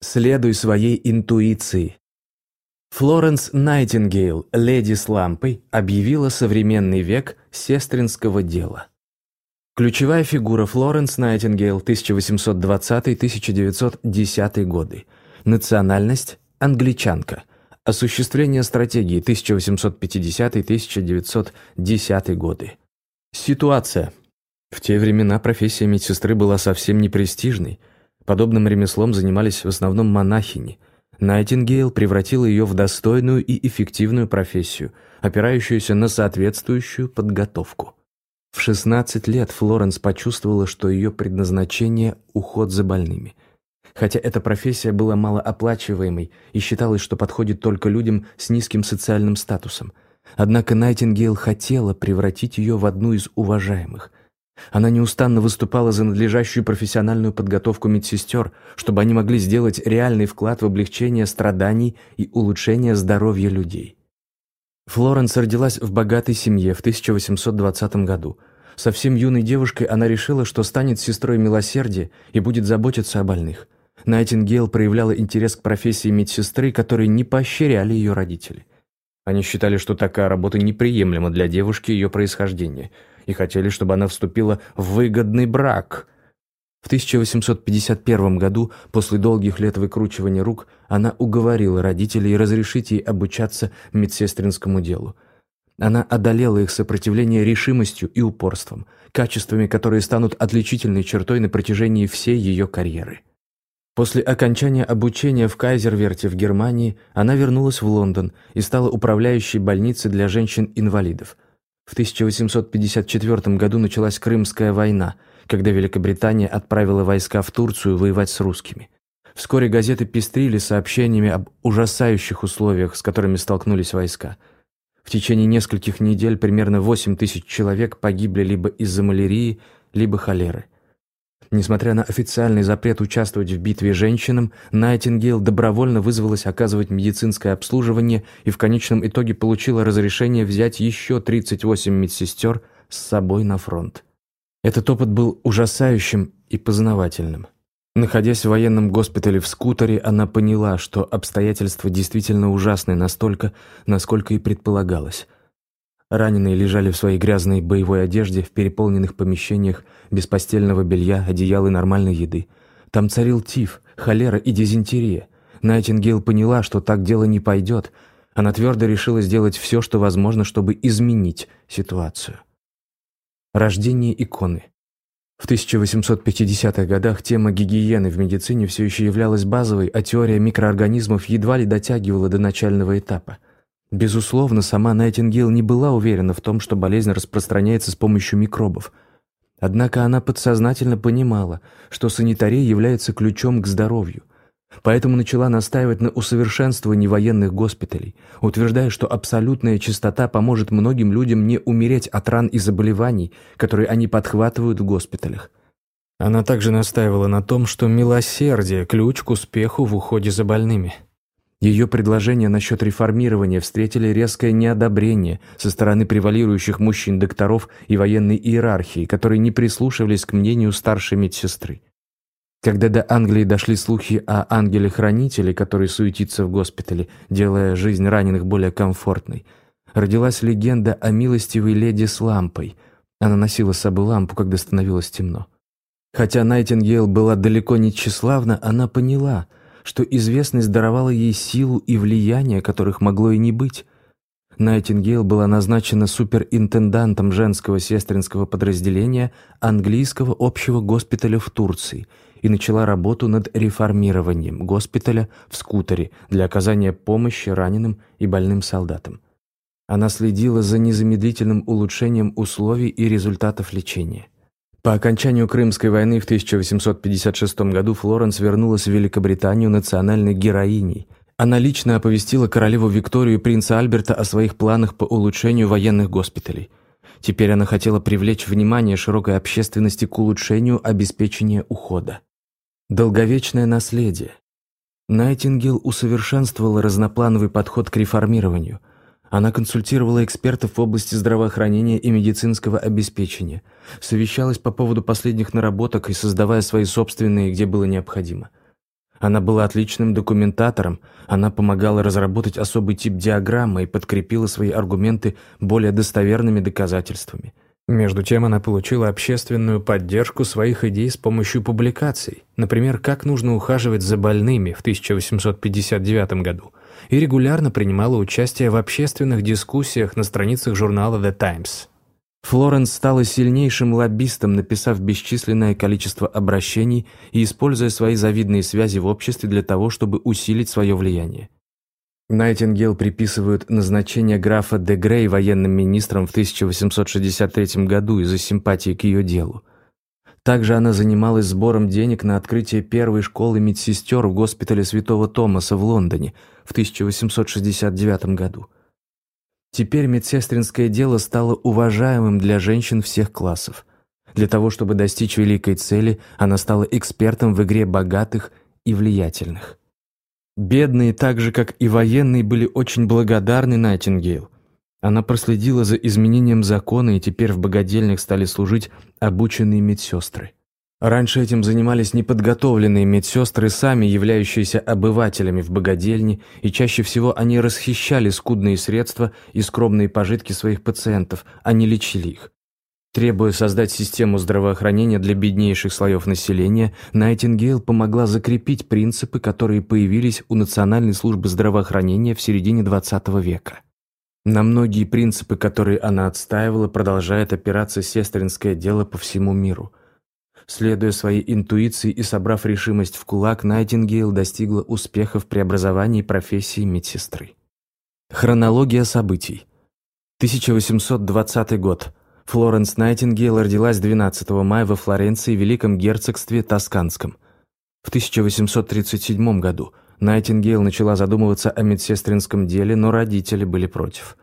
Следуй своей интуиции. Флоренс Найтингейл, леди с лампой, объявила современный век сестринского дела. Ключевая фигура Флоренс Найтингейл 1820-1910 годы. Национальность – англичанка. Осуществление стратегии 1850-1910 годы. Ситуация. В те времена профессия медсестры была совсем не престижной. Подобным ремеслом занимались в основном монахини. Найтингейл превратила ее в достойную и эффективную профессию, опирающуюся на соответствующую подготовку. В 16 лет Флоренс почувствовала, что ее предназначение – уход за больными. Хотя эта профессия была малооплачиваемой и считалось, что подходит только людям с низким социальным статусом. Однако Найтингейл хотела превратить ее в одну из уважаемых. Она неустанно выступала за надлежащую профессиональную подготовку медсестер, чтобы они могли сделать реальный вклад в облегчение страданий и улучшение здоровья людей. Флоренс родилась в богатой семье в 1820 году. Совсем юной девушкой она решила, что станет сестрой милосердия и будет заботиться о больных. Найтингейл проявляла интерес к профессии медсестры, которые не поощряли ее родители. Они считали, что такая работа неприемлема для девушки ее происхождения, и хотели, чтобы она вступила в выгодный брак – в 1851 году, после долгих лет выкручивания рук, она уговорила родителей разрешить ей обучаться медсестринскому делу. Она одолела их сопротивление решимостью и упорством, качествами, которые станут отличительной чертой на протяжении всей ее карьеры. После окончания обучения в Кайзерверте в Германии она вернулась в Лондон и стала управляющей больницей для женщин-инвалидов. В 1854 году началась Крымская война – когда Великобритания отправила войска в Турцию воевать с русскими. Вскоре газеты пестрили сообщениями об ужасающих условиях, с которыми столкнулись войска. В течение нескольких недель примерно 8 тысяч человек погибли либо из-за малярии, либо холеры. Несмотря на официальный запрет участвовать в битве женщинам, Найтингейл добровольно вызвалась оказывать медицинское обслуживание и в конечном итоге получила разрешение взять еще 38 медсестер с собой на фронт. Этот опыт был ужасающим и познавательным. Находясь в военном госпитале в скутере, она поняла, что обстоятельства действительно ужасны настолько, насколько и предполагалось. Раненые лежали в своей грязной боевой одежде в переполненных помещениях, без постельного белья, одеял и нормальной еды. Там царил тиф, холера и дизентерия. Найтингейл поняла, что так дело не пойдет. Она твердо решила сделать все, что возможно, чтобы изменить ситуацию. Рождение иконы. В 1850-х годах тема гигиены в медицине все еще являлась базовой, а теория микроорганизмов едва ли дотягивала до начального этапа. Безусловно, сама Найтингейл не была уверена в том, что болезнь распространяется с помощью микробов. Однако она подсознательно понимала, что санитария является ключом к здоровью – Поэтому начала настаивать на усовершенствовании военных госпиталей, утверждая, что абсолютная чистота поможет многим людям не умереть от ран и заболеваний, которые они подхватывают в госпиталях. Она также настаивала на том, что милосердие – ключ к успеху в уходе за больными. Ее предложения насчет реформирования встретили резкое неодобрение со стороны превалирующих мужчин-докторов и военной иерархии, которые не прислушивались к мнению старшей медсестры. Когда до Англии дошли слухи о ангеле-хранителе, который суетится в госпитале, делая жизнь раненых более комфортной, родилась легенда о милостивой леди с лампой. Она носила с собой лампу, когда становилось темно. Хотя Найтингейл была далеко не тщеславна, она поняла, что известность даровала ей силу и влияние, которых могло и не быть. Найтингейл была назначена суперинтендантом женского сестринского подразделения английского общего госпиталя в Турции – и начала работу над реформированием госпиталя в скутере для оказания помощи раненым и больным солдатам. Она следила за незамедлительным улучшением условий и результатов лечения. По окончанию Крымской войны в 1856 году Флоренс вернулась в Великобританию национальной героиней. Она лично оповестила королеву Викторию и принца Альберта о своих планах по улучшению военных госпиталей. Теперь она хотела привлечь внимание широкой общественности к улучшению обеспечения ухода. Долговечное наследие. Найтингел усовершенствовала разноплановый подход к реформированию. Она консультировала экспертов в области здравоохранения и медицинского обеспечения, совещалась по поводу последних наработок и создавая свои собственные, где было необходимо. Она была отличным документатором, она помогала разработать особый тип диаграммы и подкрепила свои аргументы более достоверными доказательствами. Между тем она получила общественную поддержку своих идей с помощью публикаций, например, «Как нужно ухаживать за больными» в 1859 году, и регулярно принимала участие в общественных дискуссиях на страницах журнала «The Times». Флоренс стала сильнейшим лоббистом, написав бесчисленное количество обращений и используя свои завидные связи в обществе для того, чтобы усилить свое влияние. Найтингел приписывают назначение графа де Грей военным министром в 1863 году из-за симпатии к ее делу. Также она занималась сбором денег на открытие первой школы медсестер в госпитале Святого Томаса в Лондоне в 1869 году. Теперь медсестринское дело стало уважаемым для женщин всех классов. Для того, чтобы достичь великой цели, она стала экспертом в игре богатых и влиятельных. Бедные, так же как и военные, были очень благодарны Найтингейл. Она проследила за изменением закона, и теперь в богадельнях стали служить обученные медсестры. Раньше этим занимались неподготовленные медсестры, сами являющиеся обывателями в богадельне, и чаще всего они расхищали скудные средства и скромные пожитки своих пациентов, а не лечили их. Требуя создать систему здравоохранения для беднейших слоев населения, Найтингейл помогла закрепить принципы, которые появились у Национальной службы здравоохранения в середине XX века. На многие принципы, которые она отстаивала, продолжает опираться сестринское дело по всему миру – Следуя своей интуиции и собрав решимость в кулак, Найтингейл достигла успеха в преобразовании профессии медсестры. Хронология событий. 1820 год. Флоренс Найтингейл родилась 12 мая во Флоренции, Великом герцогстве Тосканском. В 1837 году Найтингейл начала задумываться о медсестринском деле, но родители были против.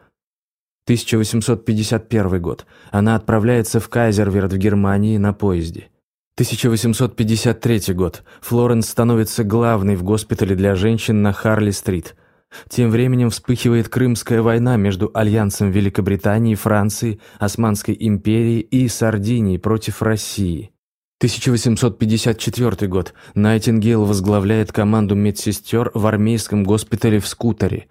1851 год. Она отправляется в Кайзерверд в Германии на поезде. 1853 год. Флоренс становится главной в госпитале для женщин на Харли-стрит. Тем временем вспыхивает Крымская война между Альянсом Великобритании, Франции, Османской империи и Сардинии против России. 1854 год. Найтингейл возглавляет команду медсестер в армейском госпитале в Скутере.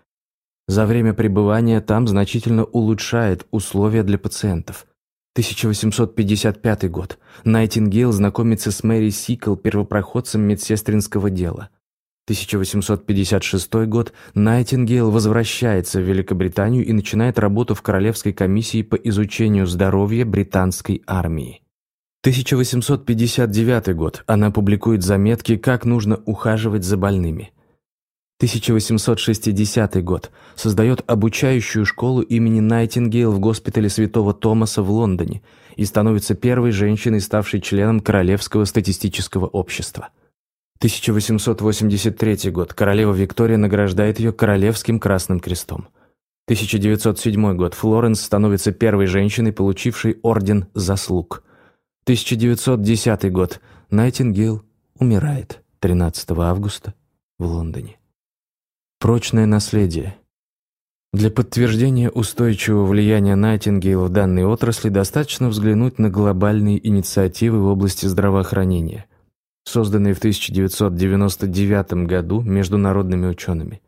За время пребывания там значительно улучшает условия для пациентов. 1855 год. Найтингейл знакомится с Мэри Сикл, первопроходцем медсестринского дела. 1856 год. Найтингейл возвращается в Великобританию и начинает работу в Королевской комиссии по изучению здоровья британской армии. 1859 год. Она публикует заметки, как нужно ухаживать за больными. 1860 год. Создает обучающую школу имени Найтингейл в госпитале Святого Томаса в Лондоне и становится первой женщиной, ставшей членом Королевского статистического общества. 1883 год. Королева Виктория награждает ее Королевским Красным Крестом. 1907 год. Флоренс становится первой женщиной, получившей Орден Заслуг. 1910 год. Найтингейл умирает 13 августа в Лондоне. Прочное наследие. Для подтверждения устойчивого влияния Найтингейла в данной отрасли достаточно взглянуть на глобальные инициативы в области здравоохранения, созданные в 1999 году международными учеными.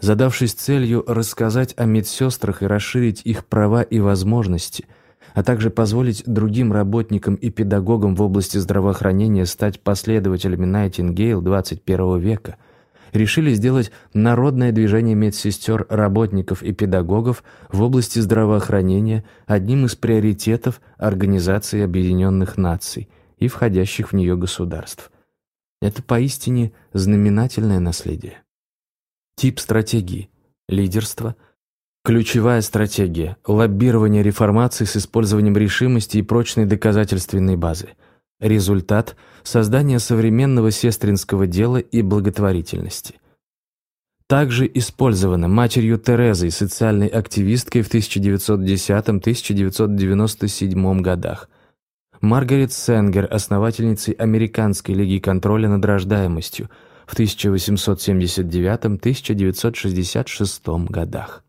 Задавшись целью рассказать о медсестрах и расширить их права и возможности, а также позволить другим работникам и педагогам в области здравоохранения стать последователями Найтингейл 21 века – решили сделать народное движение медсестер, работников и педагогов в области здравоохранения одним из приоритетов Организации Объединенных Наций и входящих в нее государств. Это поистине знаменательное наследие. Тип стратегии – лидерство – Ключевая стратегия – лоббирование реформации с использованием решимости и прочной доказательственной базы – Результат – создание современного сестринского дела и благотворительности. Также использована матерью Терезой, социальной активисткой в 1910-1997 годах. Маргарет Сенгер, основательницей Американской лиги контроля над рождаемостью в 1879-1966 годах.